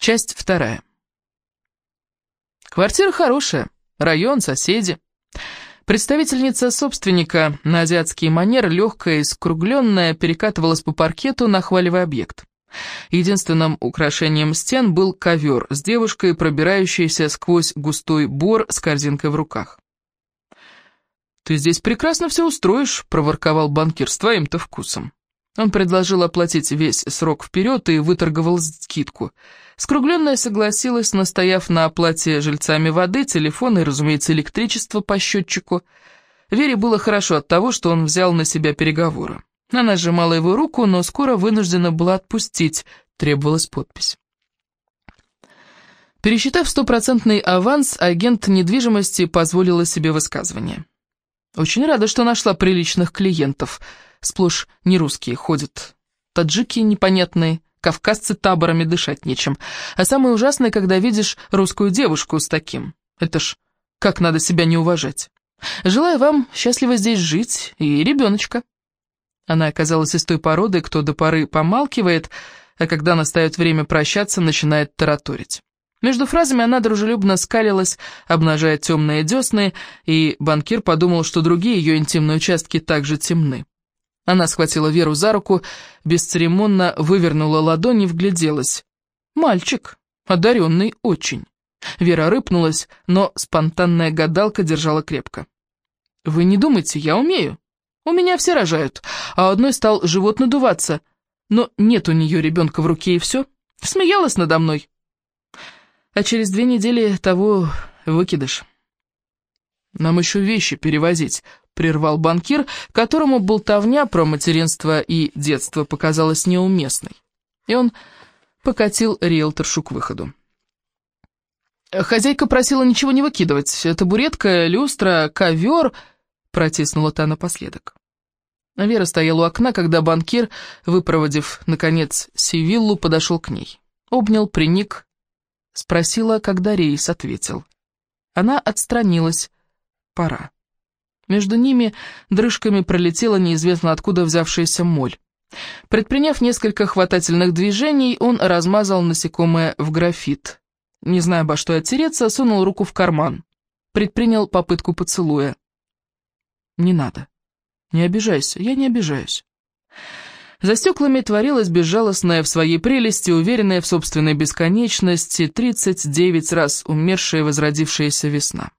Часть вторая. Квартира хорошая, район, соседи. Представительница собственника на азиатский манер, легкая и скругленная, перекатывалась по паркету, нахваливая объект. Единственным украшением стен был ковер с девушкой, пробирающейся сквозь густой бор с корзинкой в руках. «Ты здесь прекрасно все устроишь», — проворковал банкир с твоим-то вкусом. Он предложил оплатить весь срок вперед и выторговал скидку. Скругленная согласилась, настояв на оплате жильцами воды, телефона и, разумеется, электричества по счетчику. Вере было хорошо от того, что он взял на себя переговоры. Она сжимала его руку, но скоро вынуждена была отпустить, требовалась подпись. Пересчитав стопроцентный аванс, агент недвижимости позволила себе высказывание. «Очень рада, что нашла приличных клиентов», сплошь не русские ходят. Таджики непонятные, кавказцы таборами дышать нечем. А самое ужасное, когда видишь русскую девушку с таким. Это ж как надо себя не уважать. Желаю вам счастливо здесь жить и ребеночка. Она оказалась из той породы, кто до поры помалкивает, а когда настает время прощаться, начинает тараторить. Между фразами она дружелюбно скалилась, обнажая темные десны, и банкир подумал, что другие ее интимные участки также темны. Она схватила Веру за руку, бесцеремонно вывернула ладони и вгляделась. «Мальчик, одаренный очень». Вера рыпнулась, но спонтанная гадалка держала крепко. «Вы не думайте, я умею. У меня все рожают, а одной стал живот надуваться. Но нет у нее ребенка в руке и все. Смеялась надо мной. А через две недели того выкидыш. Нам еще вещи перевозить, прервал банкир, которому болтовня про материнство и детство показалась неуместной. И он покатил риэлторшу к выходу. «Хозяйка просила ничего не выкидывать. Табуретка, люстра, ковер...» — протиснула та напоследок. Вера стояла у окна, когда банкир, выпроводив, наконец, Сивиллу, подошел к ней. Обнял, приник, спросила, когда рейс ответил. Она отстранилась. «Пора». Между ними дрыжками пролетела неизвестно откуда взявшаяся моль. Предприняв несколько хватательных движений, он размазал насекомое в графит. Не зная, обо что оттереться, сунул руку в карман. Предпринял попытку поцелуя. «Не надо. Не обижайся, я не обижаюсь». За стеклами творилась безжалостная в своей прелести, уверенная в собственной бесконечности, 39 раз умершая возродившаяся весна.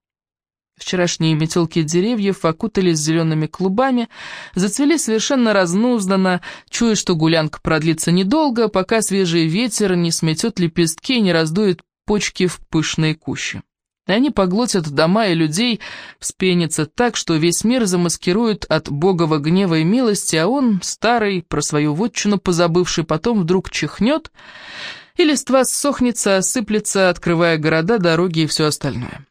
Вчерашние метелки деревьев окутались зелеными клубами, зацвели совершенно разнузданно, чуя, что гулянка продлится недолго, пока свежий ветер не сметет лепестки и не раздует почки в пышные кущи. И они поглотят дома и людей, вспенятся так, что весь мир замаскирует от богового гнева и милости, а он, старый, про свою вотчину позабывший, потом вдруг чихнет, и листва сохнется, осыплется, открывая города, дороги и все остальное.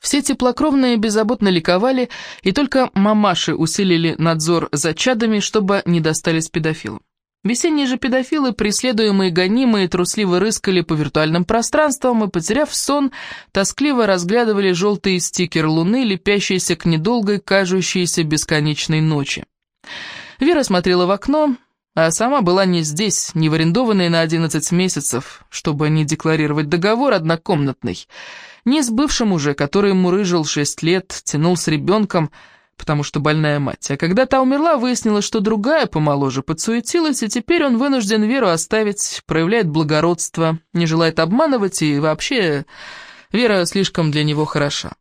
Все теплокровные беззаботно ликовали, и только мамаши усилили надзор за чадами, чтобы не достались педофилам. Весенние же педофилы, преследуемые, гонимые, трусливо рыскали по виртуальным пространствам и, потеряв сон, тоскливо разглядывали желтый стикер луны, лепящийся к недолгой, кажущейся бесконечной ночи. Вера смотрела в окно, а сама была не здесь, не в арендованной на 11 месяцев, чтобы не декларировать договор однокомнатный, не с бывшим уже, который мурыжил шесть лет, тянул с ребенком, потому что больная мать. А когда та умерла, выяснилось, что другая помоложе подсуетилась, и теперь он вынужден Веру оставить, проявляет благородство, не желает обманывать, и вообще Вера слишком для него хороша.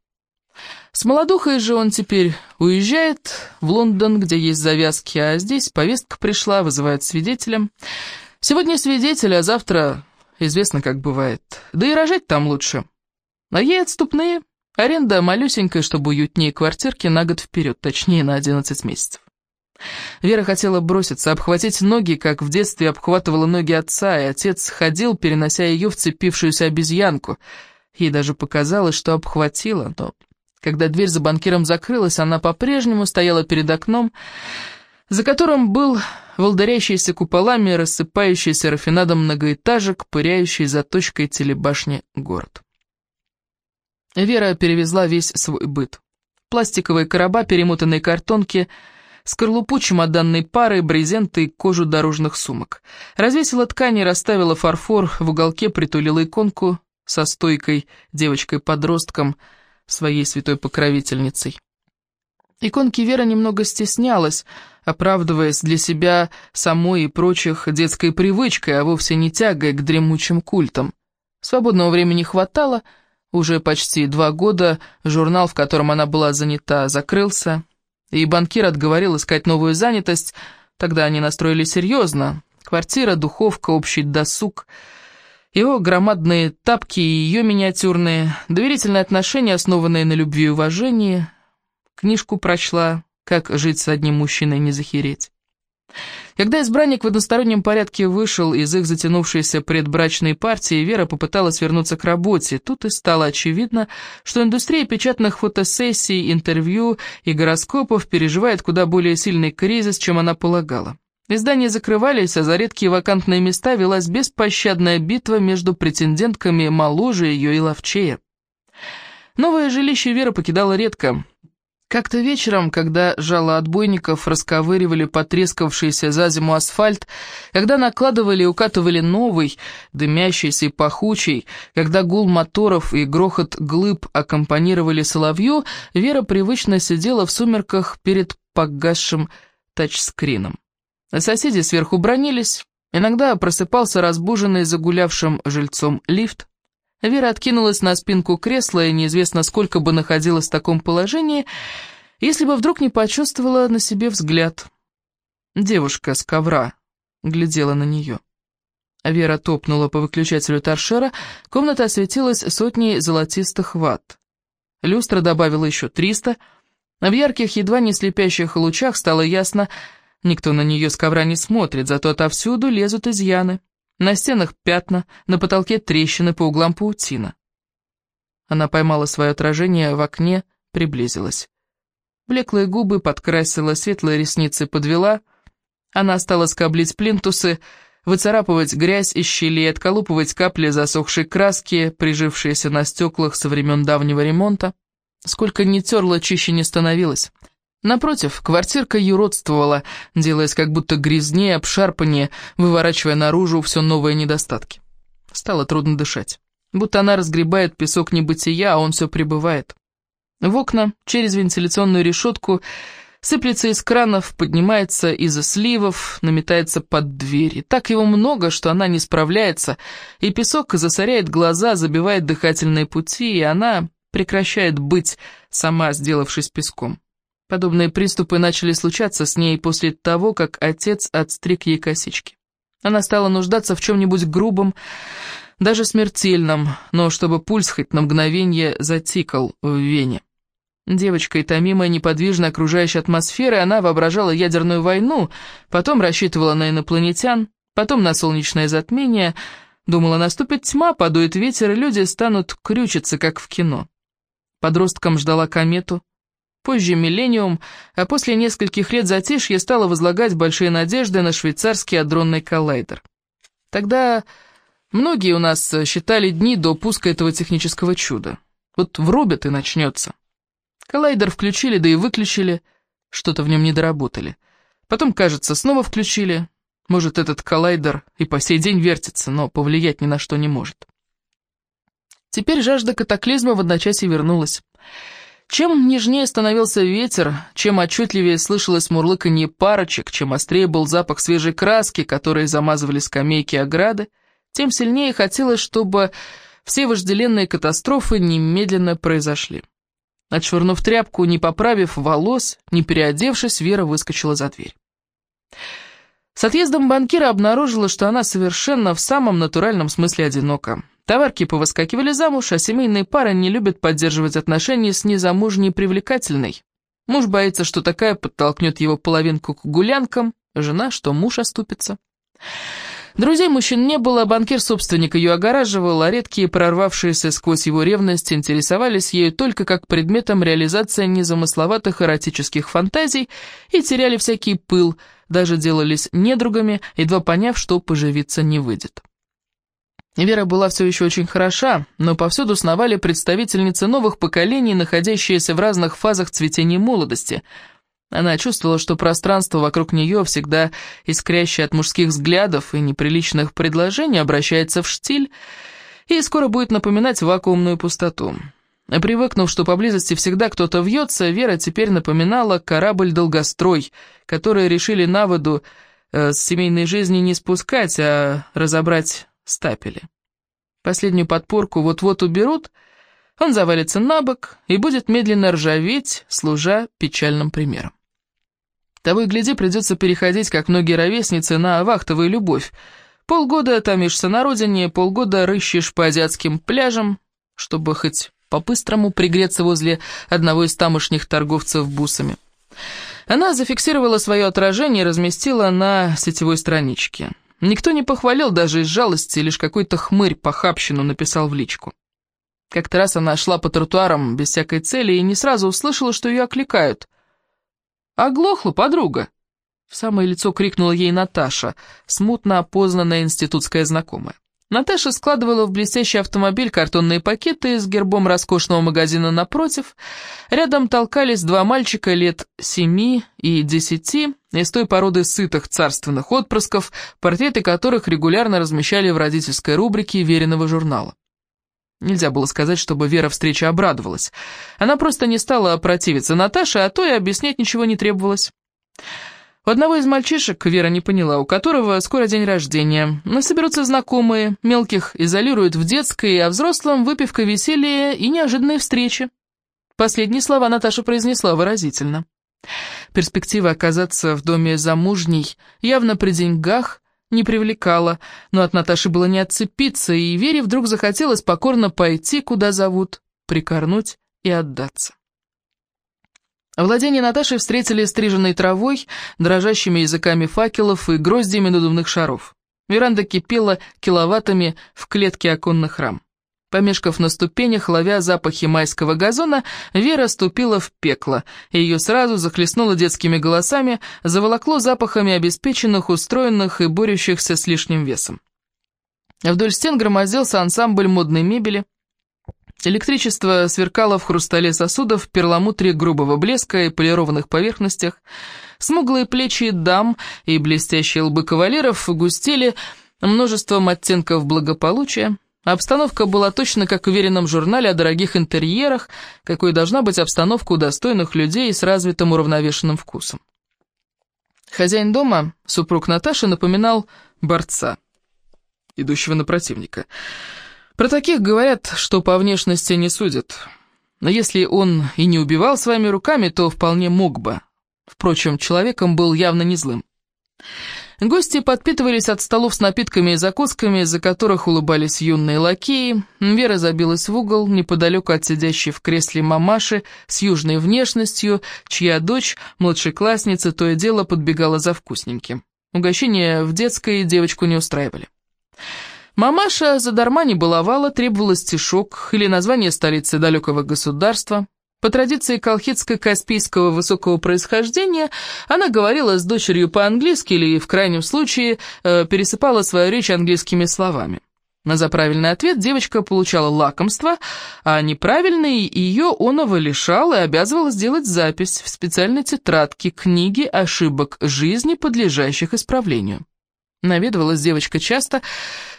С молодухой же он теперь уезжает в Лондон, где есть завязки, а здесь повестка пришла, вызывает свидетеля. Сегодня свидетель, а завтра известно, как бывает. Да и рожать там лучше. А ей отступные. Аренда малюсенькая, чтобы уютнее квартирки на год вперед, точнее на 11 месяцев. Вера хотела броситься, обхватить ноги, как в детстве обхватывала ноги отца, и отец ходил, перенося ее в цепившуюся обезьянку. Ей даже показалось, что обхватила, но когда дверь за банкиром закрылась, она по-прежнему стояла перед окном, за которым был волдырящийся куполами, рассыпающийся рафинадом многоэтажек, пыряющий за точкой телебашни город. Вера перевезла весь свой быт. Пластиковые короба, перемотанные картонки, скорлупу чемоданной пары, брезенты и кожу дорожных сумок. Развесила ткани, расставила фарфор, в уголке притулила иконку со стойкой, девочкой-подростком, своей святой покровительницей. Иконки Вера немного стеснялась, оправдываясь для себя самой и прочих детской привычкой, а вовсе не тягой к дремучим культам. Свободного времени хватало, уже почти два года журнал, в котором она была занята, закрылся, и банкир отговорил искать новую занятость, тогда они настроили серьезно. Квартира, духовка, общий досуг, его громадные тапки и ее миниатюрные, доверительные отношения, основанные на любви и уважении. Книжку прочла «Как жить с одним мужчиной не захереть». Когда избранник в одностороннем порядке вышел из их затянувшейся предбрачной партии, Вера попыталась вернуться к работе. Тут и стало очевидно, что индустрия печатных фотосессий, интервью и гороскопов переживает куда более сильный кризис, чем она полагала. Издания закрывались, а за редкие вакантные места велась беспощадная битва между претендентками моложе ее и ловчее. Новое жилище Вера покидала редко. Как-то вечером, когда жало отбойников расковыривали потрескавшийся за зиму асфальт, когда накладывали и укатывали новый, дымящийся и пахучий, когда гул моторов и грохот глыб аккомпанировали соловью, Вера привычно сидела в сумерках перед погасшим тачскрином. Соседи сверху бронились, иногда просыпался разбуженный загулявшим жильцом лифт, Вера откинулась на спинку кресла и неизвестно сколько бы находилась в таком положении, если бы вдруг не почувствовала на себе взгляд. Девушка с ковра глядела на нее. Вера топнула по выключателю торшера, комната осветилась сотней золотистых ватт. Люстра добавила еще триста, в ярких, едва не слепящих лучах стало ясно, никто на нее с ковра не смотрит, зато отовсюду лезут изъяны. На стенах пятна, на потолке трещины, по углам паутина. Она поймала свое отражение в окне, приблизилась. Блеклые губы подкрасила, светлые ресницы подвела. Она стала скоблить плинтусы, выцарапывать грязь из щелей, отколупывать капли засохшей краски, прижившиеся на стеклах со времен давнего ремонта. Сколько не терла, чище не становилось. Напротив, квартирка юродствовала, делаясь как будто грязнее, обшарпаннее, выворачивая наружу все новые недостатки. Стало трудно дышать. Будто она разгребает песок небытия, а он все прибывает. В окна, через вентиляционную решетку, сыплется из кранов, поднимается из сливов, наметается под дверь. И так его много, что она не справляется, и песок засоряет глаза, забивает дыхательные пути, и она прекращает быть, сама сделавшись песком. Подобные приступы начали случаться с ней после того, как отец отстриг ей косички. Она стала нуждаться в чем-нибудь грубом, даже смертельном, но чтобы пульс хоть на мгновение затикал в вене. Девочка и томимая неподвижной окружающей атмосферы, она воображала ядерную войну, потом рассчитывала на инопланетян, потом на солнечное затмение, думала, наступит тьма, подует ветер, и люди станут крючиться, как в кино. Подростком ждала комету, Позже «Миллениум», а после нескольких лет затишья стала возлагать большие надежды на швейцарский адронный коллайдер. Тогда многие у нас считали дни до пуска этого технического чуда. Вот врубят и начнется. Коллайдер включили, да и выключили, что-то в нем не доработали. Потом, кажется, снова включили. Может, этот коллайдер и по сей день вертится, но повлиять ни на что не может. Теперь жажда катаклизма в одночасье вернулась. Чем нежнее становился ветер, чем отчетливее слышалось мурлыканье парочек, чем острее был запах свежей краски, которой замазывали скамейки ограды, тем сильнее хотелось, чтобы все вожделенные катастрофы немедленно произошли. Отшвырнув тряпку, не поправив волос, не переодевшись, Вера выскочила за дверь. С отъездом банкира обнаружила, что она совершенно в самом натуральном смысле одинока. Товарки повыскакивали замуж, а семейные пары не любят поддерживать отношения с незамужней привлекательной. Муж боится, что такая подтолкнет его половинку к гулянкам, жена, что муж оступится. Друзей мужчин не было, банкир-собственник ее огораживал, а редкие, прорвавшиеся сквозь его ревность, интересовались ею только как предметом реализации незамысловатых эротических фантазий и теряли всякий пыл, даже делались недругами, едва поняв, что поживиться не выйдет. Вера была все еще очень хороша, но повсюду сновали представительницы новых поколений, находящиеся в разных фазах цветения молодости. Она чувствовала, что пространство вокруг нее, всегда искрящее от мужских взглядов и неприличных предложений, обращается в штиль и скоро будет напоминать вакуумную пустоту. Привыкнув, что поблизости всегда кто-то вьется, Вера теперь напоминала корабль-долгострой, который решили на воду э, с семейной жизни не спускать, а разобрать стапели. Последнюю подпорку вот-вот уберут, он завалится на бок и будет медленно ржаветь, служа печальным примером. Того и гляди, придется переходить, как многие ровесницы, на вахтовую любовь. Полгода томишься на родине, полгода рыщешь по азиатским пляжам, чтобы хоть по-быстрому пригреться возле одного из тамошних торговцев бусами. Она зафиксировала свое отражение и разместила на сетевой страничке. Никто не похвалил даже из жалости, лишь какой-то хмырь похабщину написал в личку. Как-то раз она шла по тротуарам без всякой цели и не сразу услышала, что ее окликают. «Оглохла, подруга!» В самое лицо крикнула ей Наташа, смутно опознанная институтская знакомая. Наташа складывала в блестящий автомобиль картонные пакеты с гербом роскошного магазина напротив. Рядом толкались два мальчика лет семи и десяти, из той породы сытых царственных отпрысков, портреты которых регулярно размещали в родительской рубрике веренного журнала. Нельзя было сказать, чтобы Вера встрече обрадовалась. Она просто не стала противиться Наташе, а то и объяснять ничего не требовалось. Одного из мальчишек, Вера не поняла, у которого скоро день рождения, но соберутся знакомые, мелких изолируют в детской, а взрослым выпивка, веселье и неожиданные встречи. Последние слова Наташа произнесла выразительно. Перспектива оказаться в доме замужней, явно при деньгах, не привлекала, но от Наташи было не отцепиться, и Вере вдруг захотелось покорно пойти, куда зовут, прикорнуть и отдаться. Владение Наташи встретили стриженной травой, дрожащими языками факелов и гроздьями надувных шаров. Веранда кипела киловаттами в клетке оконных рам. Помешкав на ступенях, ловя запахи майского газона, Вера ступила в пекло, и ее сразу захлестнуло детскими голосами, заволокло запахами обеспеченных, устроенных и борющихся с лишним весом. Вдоль стен громоздился ансамбль модной мебели, Электричество сверкало в хрустале сосудов, перламутре грубого блеска и полированных поверхностях. Смуглые плечи дам и блестящие лбы кавалеров густели множеством оттенков благополучия. Обстановка была точно как в уверенном журнале о дорогих интерьерах, какой должна быть обстановка у достойных людей с развитым уравновешенным вкусом. Хозяин дома, супруг Наташи, напоминал борца, идущего на противника – про таких говорят, что по внешности не судят. Но если он и не убивал своими руками, то вполне мог бы. Впрочем, человеком был явно не злым. Гости подпитывались от столов с напитками и закусками, из-за которых улыбались юные лакеи. Вера забилась в угол, неподалеку от сидящей в кресле мамаши с южной внешностью, чья дочь, младшеклассница, то и дело подбегала за вкусненьким. Угощения в детской девочку не устраивали. Мамаша задарма не баловала, требовала стишок или название столицы далекого государства. По традиции колхидско-каспийского высокого происхождения, она говорила с дочерью по-английски или, в крайнем случае, э, пересыпала свою речь английскими словами. На за правильный ответ девочка получала лакомство, а неправильный ее оного лишал и обязывал сделать запись в специальной тетрадке книги ошибок жизни, подлежащих исправлению. Наведывалась девочка часто,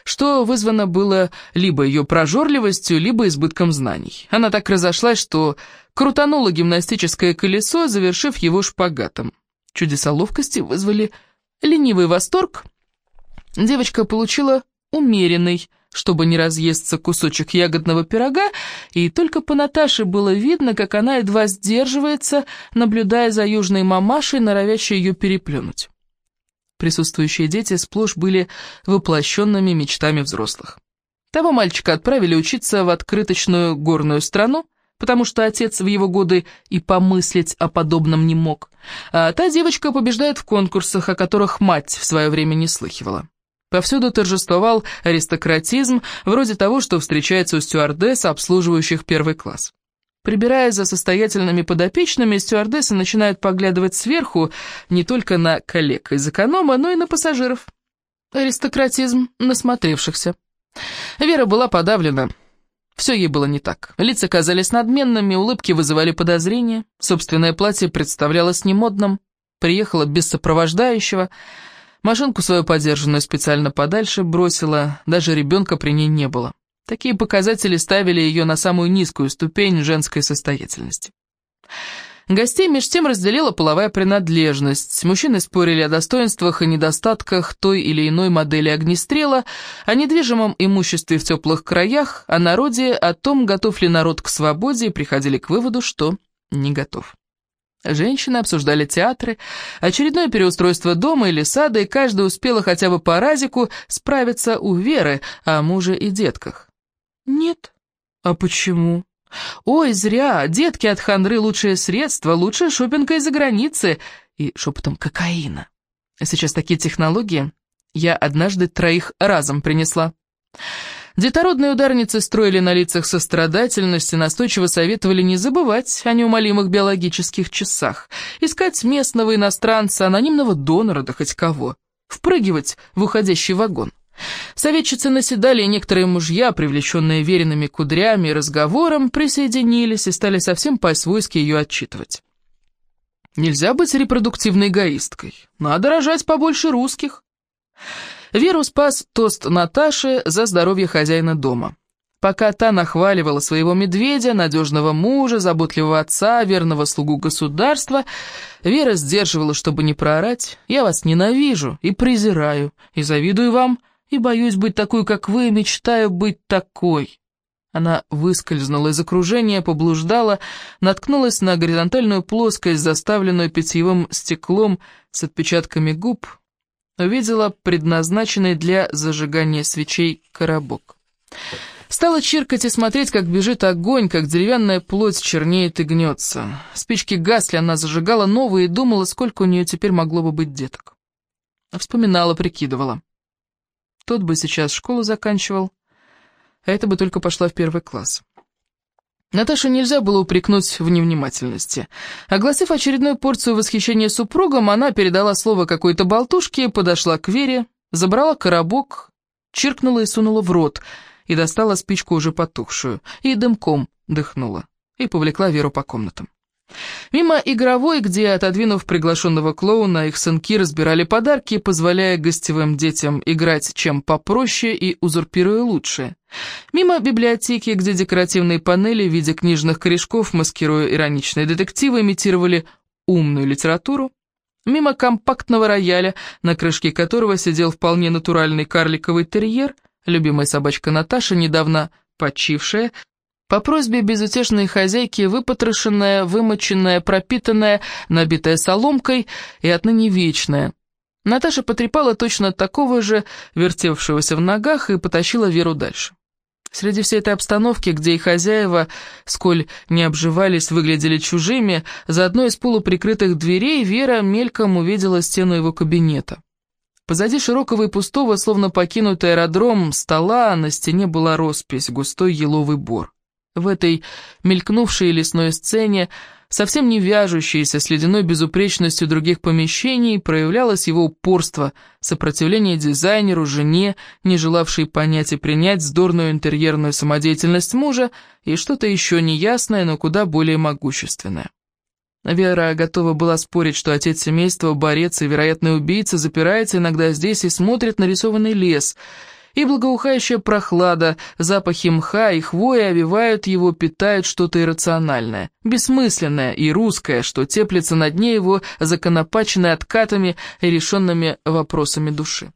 что вызвано было либо ее прожорливостью, либо избытком знаний. Она так разошлась, что крутанула гимнастическое колесо, завершив его шпагатом. Чудеса ловкости вызвали ленивый восторг. Девочка получила умеренный, чтобы не разъесться кусочек ягодного пирога, и только по Наташе было видно, как она едва сдерживается, наблюдая за южной мамашей, норовящей ее переплюнуть. Присутствующие дети сплошь были воплощенными мечтами взрослых. Того мальчика отправили учиться в открыточную горную страну, потому что отец в его годы и помыслить о подобном не мог. А та девочка побеждает в конкурсах, о которых мать в свое время не слыхивала. Повсюду торжествовал аристократизм, вроде того, что встречается у стюардесс, обслуживающих первый класс. Прибирая за состоятельными подопечными, стюардессы начинают поглядывать сверху не только на коллег из эконома, но и на пассажиров. Аристократизм насмотревшихся. Вера была подавлена. Все ей было не так. Лица казались надменными, улыбки вызывали подозрения. Собственное платье представлялось немодным. Приехала без сопровождающего. Машинку свою подержанную специально подальше бросила. Даже ребенка при ней не было. Такие показатели ставили ее на самую низкую ступень женской состоятельности. Гостей меж тем разделила половая принадлежность. Мужчины спорили о достоинствах и недостатках той или иной модели огнестрела, о недвижимом имуществе в теплых краях, о народе, о том, готов ли народ к свободе, и приходили к выводу, что не готов. Женщины обсуждали театры, очередное переустройство дома или сада, и каждая успела хотя бы по разику справиться у Веры о муже и детках. «Нет». «А почему?» «Ой, зря! Детки от хандры лучшее средство, лучшее шопинга из-за границы!» И шепотом «кокаина». Сейчас такие технологии. Я однажды троих разом принесла. Детородные ударницы строили на лицах сострадательность и настойчиво советовали не забывать о неумолимых биологических часах, искать местного иностранца, анонимного донора, да хоть кого, впрыгивать в уходящий вагон. Советчицы наседали, и некоторые мужья, привлеченные веренными кудрями и разговором, присоединились и стали совсем по-свойски ее отчитывать. Нельзя быть репродуктивной эгоисткой. Надо рожать побольше русских. Веру спас тост Наташи за здоровье хозяина дома. Пока та нахваливала своего медведя, надежного мужа, заботливого отца, верного слугу государства, Вера сдерживала, чтобы не проорать. «Я вас ненавижу и презираю, и завидую вам, и боюсь быть такой, как вы, мечтаю быть такой». Она выскользнула из окружения, поблуждала, наткнулась на горизонтальную плоскость, заставленную питьевым стеклом с отпечатками губ, увидела предназначенный для зажигания свечей коробок. Стала чиркать и смотреть, как бежит огонь, как деревянная плоть чернеет и гнется. Спички гасли, она зажигала новые и думала, сколько у нее теперь могло бы быть деток. Вспоминала, прикидывала. Тот бы сейчас школу заканчивал, а это бы только пошла в первый класс. Наташе нельзя было упрекнуть в невнимательности. Огласив очередную порцию восхищения супругом, она передала слово какой-то болтушке, подошла к Вере, забрала коробок, чиркнула и сунула в рот, и достала спичку уже потухшую, и дымком дыхнула, и повлекла Веру по комнатам. Мимо игровой, где, отодвинув приглашенного клоуна, их сынки разбирали подарки, позволяя гостевым детям играть чем попроще и узурпируя лучшее. Мимо библиотеки, где декоративные панели в виде книжных корешков, маскируя ироничные детективы, имитировали умную литературу. Мимо компактного рояля, на крышке которого сидел вполне натуральный карликовый терьер, любимая собачка Наташа, недавно почившая, по просьбе безутешной хозяйки выпотрошенная, вымоченная, пропитанная, набитая соломкой и отныне вечная. Наташа потрепала точно такого же, вертевшегося в ногах, и потащила Веру дальше. Среди всей этой обстановки, где и хозяева, сколь не обживались, выглядели чужими, за одной из полуприкрытых дверей Вера мельком увидела стену его кабинета. Позади широкого и пустого, словно покинутый аэродром, стола на стене была роспись, густой еловый бор. В этой мелькнувшей лесной сцене, совсем не вяжущейся с ледяной безупречностью других помещений, проявлялось его упорство, сопротивление дизайнеру, жене, не желавшей понять и принять вздорную интерьерную самодеятельность мужа, и что-то еще неясное, но куда более могущественное. Вера готова была спорить, что отец семейства, борец и вероятный убийца запирается иногда здесь и смотрит на рисованный лес — и благоухающая прохлада, запахи мха и хвои овивают его, питают что-то иррациональное, бессмысленное и русское, что теплится на дне его, законопаченной откатами и решенными вопросами души.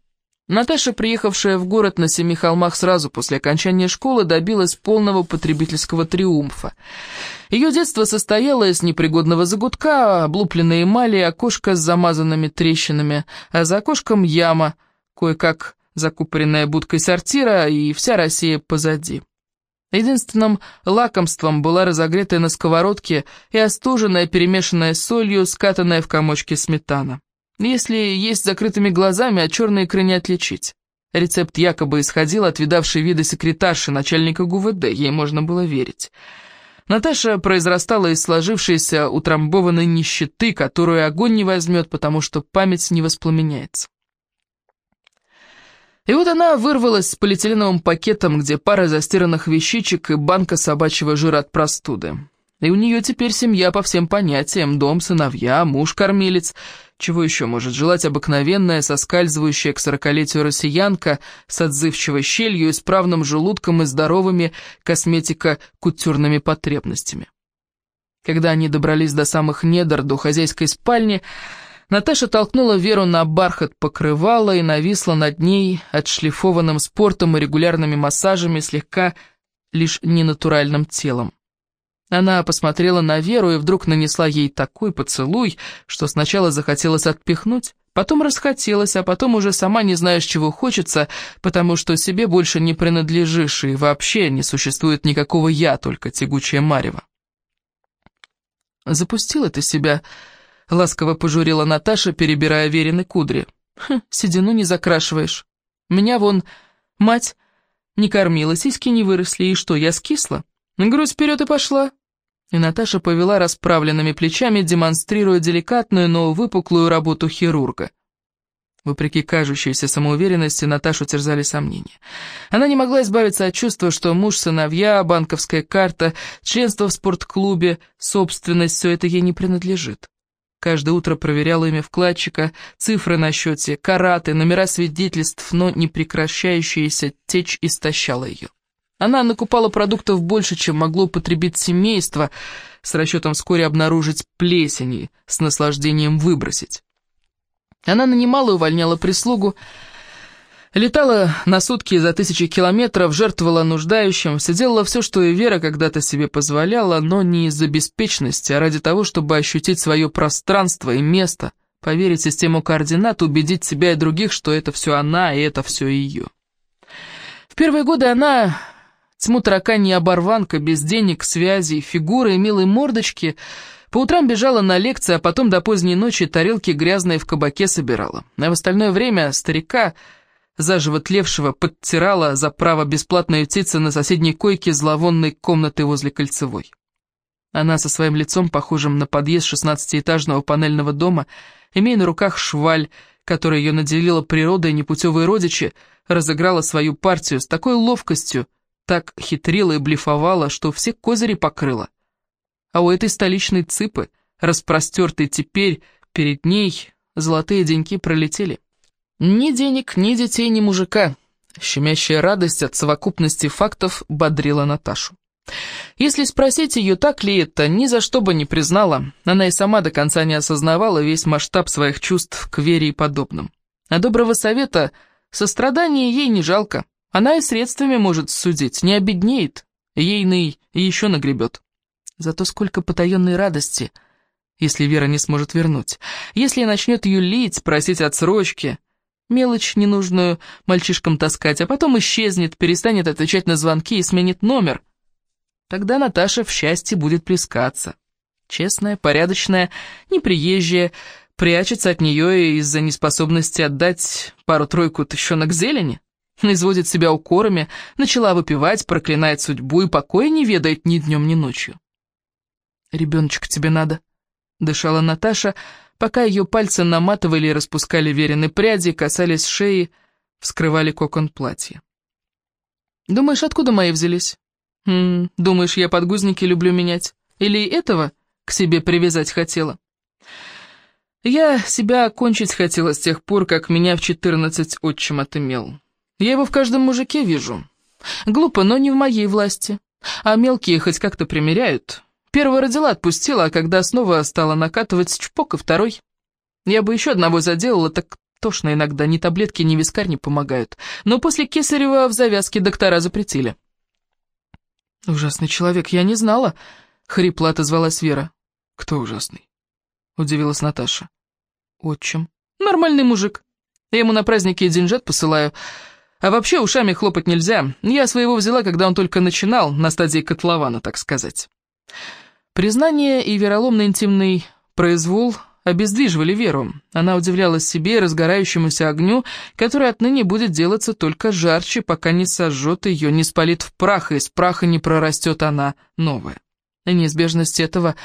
Наташа, приехавшая в город на Семи холмах сразу после окончания школы, добилась полного потребительского триумфа. Ее детство состояло из непригодного загудка, облупленной эмали, окошко с замазанными трещинами, а за окошком яма, кое-как закупоренная будкой сортира, и вся Россия позади. Единственным лакомством была разогретая на сковородке и остуженная, перемешанная солью, скатанная в комочки сметана. Если есть закрытыми глазами, а черные икры не отличить. Рецепт якобы исходил от видавшей вида секретарши начальника ГУВД, ей можно было верить. Наташа произрастала из сложившейся утрамбованной нищеты, которую огонь не возьмет, потому что память не воспламеняется. И вот она вырвалась с полиэтиленовым пакетом, где пара застиранных вещичек и банка собачьего жира от простуды. И у нее теперь семья по всем понятиям, дом, сыновья, муж-кормилец. Чего еще может желать обыкновенная, соскальзывающая к сорокалетию россиянка с отзывчивой щелью, исправным желудком и здоровыми косметико-кутюрными потребностями? Когда они добрались до самых недр, до хозяйской спальни, Наташа толкнула Веру на бархат покрывала и нависла над ней отшлифованным спортом и регулярными массажами слегка лишь ненатуральным телом. Она посмотрела на Веру и вдруг нанесла ей такой поцелуй, что сначала захотелось отпихнуть, потом расхотелось, а потом уже сама не знаешь, чего хочется, потому что себе больше не принадлежишь и вообще не существует никакого «я», только тягучее марево. «Запустила ты себя», — ласково пожурила Наташа, перебирая Верины кудри. «Хм, седину не закрашиваешь. Меня вон мать не кормила, сиськи не выросли, и что, я скисла? Грудь вперед и пошла». И Наташа повела расправленными плечами, демонстрируя деликатную, но выпуклую работу хирурга. Вопреки кажущейся самоуверенности, Наташу терзали сомнения. Она не могла избавиться от чувства, что муж, сыновья, банковская карта, членство в спортклубе, собственность — все это ей не принадлежит. Каждое утро проверяла имя вкладчика, цифры на счете, караты, номера свидетельств, но непрекращающаяся течь истощала ее. Она накупала продуктов больше, чем могло потребить семейство, с расчетом вскоре обнаружить плесени, с наслаждением выбросить. Она нанимала и увольняла прислугу, летала на сутки за тысячи километров, жертвовала нуждающим, все делала все, что и Вера когда-то себе позволяла, но не из-за беспечности, а ради того, чтобы ощутить свое пространство и место, поверить в систему координат, убедить себя и других, что это все она и это все ее. В первые годы она Тьму тараканья оборванка, без денег, связей, фигуры и милой мордочки. По утрам бежала на лекции, а потом до поздней ночи тарелки грязные в кабаке собирала. А в остальное время старика, заживо тлевшего, подтирала за право бесплатно ютиться на соседней койке зловонной комнаты возле кольцевой. Она со своим лицом, похожим на подъезд шестнадцатиэтажного панельного дома, имея на руках шваль, которой ее наделила природа и непутевые родичи, разыграла свою партию с такой ловкостью, так хитрила и блефовала, что все козыри покрыла. А у этой столичной цыпы, распростертой теперь перед ней, золотые деньки пролетели. Ни денег, ни детей, ни мужика. Щемящая радость от совокупности фактов бодрила Наташу. Если спросить ее, так ли это, ни за что бы не признала. Она и сама до конца не осознавала весь масштаб своих чувств к вере и подобным. А доброго совета, сострадания ей не жалко. Она и средствами может судить, не обеднеет, ейный еще нагребет. Зато сколько потаенной радости, если Вера не сможет вернуть. Если начнет юлить, просить отсрочки, мелочь ненужную мальчишкам таскать, а потом исчезнет, перестанет отвечать на звонки и сменит номер. Тогда Наташа в счастье будет плескаться. Честная, порядочная, неприезжая, прячется от нее из-за неспособности отдать пару-тройку тыщенок зелени изводит себя укорами, начала выпивать, проклинает судьбу и покоя не ведает ни днем, ни ночью. «Ребеночек тебе надо», — дышала Наташа, пока ее пальцы наматывали и распускали верены пряди, касались шеи, вскрывали кокон платья. «Думаешь, откуда мои взялись? М -м, думаешь, я подгузники люблю менять? Или этого к себе привязать хотела?» Я себя окончить хотела с тех пор, как меня в четырнадцать отчим отымел. Я его в каждом мужике вижу. Глупо, но не в моей власти. А мелкие хоть как-то примеряют. Первого родила отпустила, а когда снова стала накатывать чпок и второй. Я бы еще одного заделала, так тошно иногда, ни таблетки, ни вискарь не помогают. Но после Кесарева в завязке доктора запретили. «Ужасный человек, я не знала», — хрипло отозвалась Вера. «Кто ужасный?» — удивилась Наташа. «Отчим. Нормальный мужик. Я ему на праздники деньжат посылаю». А вообще ушами хлопать нельзя. Я своего взяла, когда он только начинал, на стадии котлована, так сказать. Признание и вероломный интимный произвол обездвиживали Веру. Она удивлялась себе и разгорающемуся огню, который отныне будет делаться только жарче, пока не сожжет ее, не спалит в прах, и из праха не прорастет она новая. Неизбежность этого,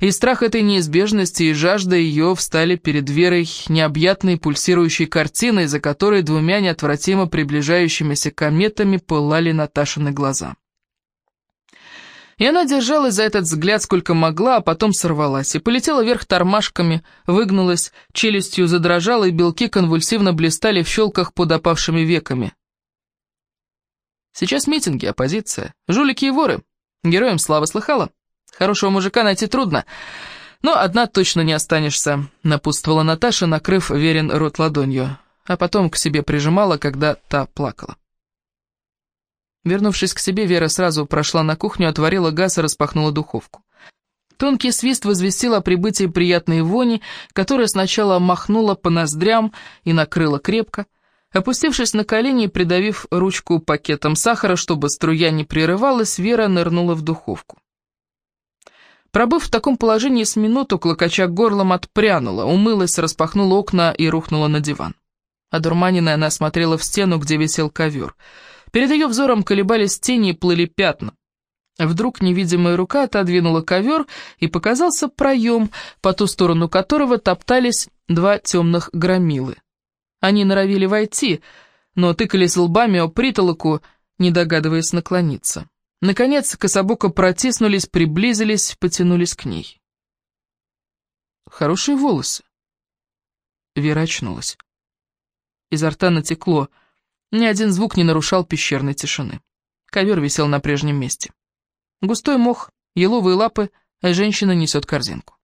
и страх этой неизбежности, и жажда ее встали перед Верой необъятной пульсирующей картиной, за которой двумя неотвратимо приближающимися кометами пылали Наташины глаза. И она держалась за этот взгляд сколько могла, а потом сорвалась, и полетела вверх тормашками, выгнулась, челюстью задрожала, и белки конвульсивно блистали в щелках под опавшими веками. Сейчас митинги, оппозиция, жулики и воры. Героям слава слыхала? Хорошего мужика найти трудно, но одна точно не останешься», — напутствовала Наташа, накрыв Верин рот ладонью, а потом к себе прижимала, когда та плакала. Вернувшись к себе, Вера сразу прошла на кухню, отворила газ и распахнула духовку. Тонкий свист возвестил о прибытии приятной вони, которая сначала махнула по ноздрям и накрыла крепко. Опустившись на колени и придавив ручку пакетом сахара, чтобы струя не прерывалась, Вера нырнула в духовку. Пробыв в таком положении с минуту, клокоча горлом отпрянула, умылась, распахнула окна и рухнула на диван. Одурманенная она смотрела в стену, где висел ковер. Перед ее взором колебались тени и плыли пятна. Вдруг невидимая рука отодвинула ковер, и показался проем, по ту сторону которого топтались два темных громилы. Они норовили войти, но тыкались лбами о притолоку, не догадываясь наклониться. Наконец, кособоко протиснулись, приблизились, потянулись к ней. Хорошие волосы. Вера очнулась. Изо рта натекло. Ни один звук не нарушал пещерной тишины. Ковер висел на прежнем месте. Густой мох, еловые лапы, а женщина несет корзинку.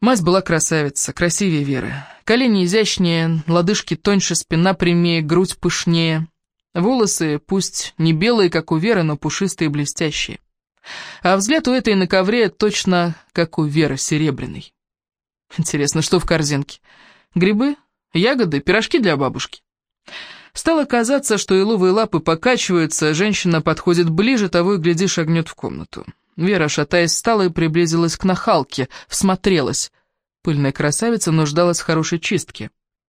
Мать была красавица, красивее Веры. Колени изящнее, лодыжки тоньше, спина прямее, грудь пышнее. Волосы, пусть не белые, как у Веры, но пушистые и блестящие. А взгляд у этой на ковре точно, как у Веры, серебряный. Интересно, что в корзинке? Грибы, ягоды, пирожки для бабушки? Стало казаться, что еловые лапы покачиваются, женщина подходит ближе, того и гляди шагнет в комнату. Вера, шатаясь, встала и приблизилась к нахалке, всмотрелась. Пыльная красавица нуждалась в хорошей чистке.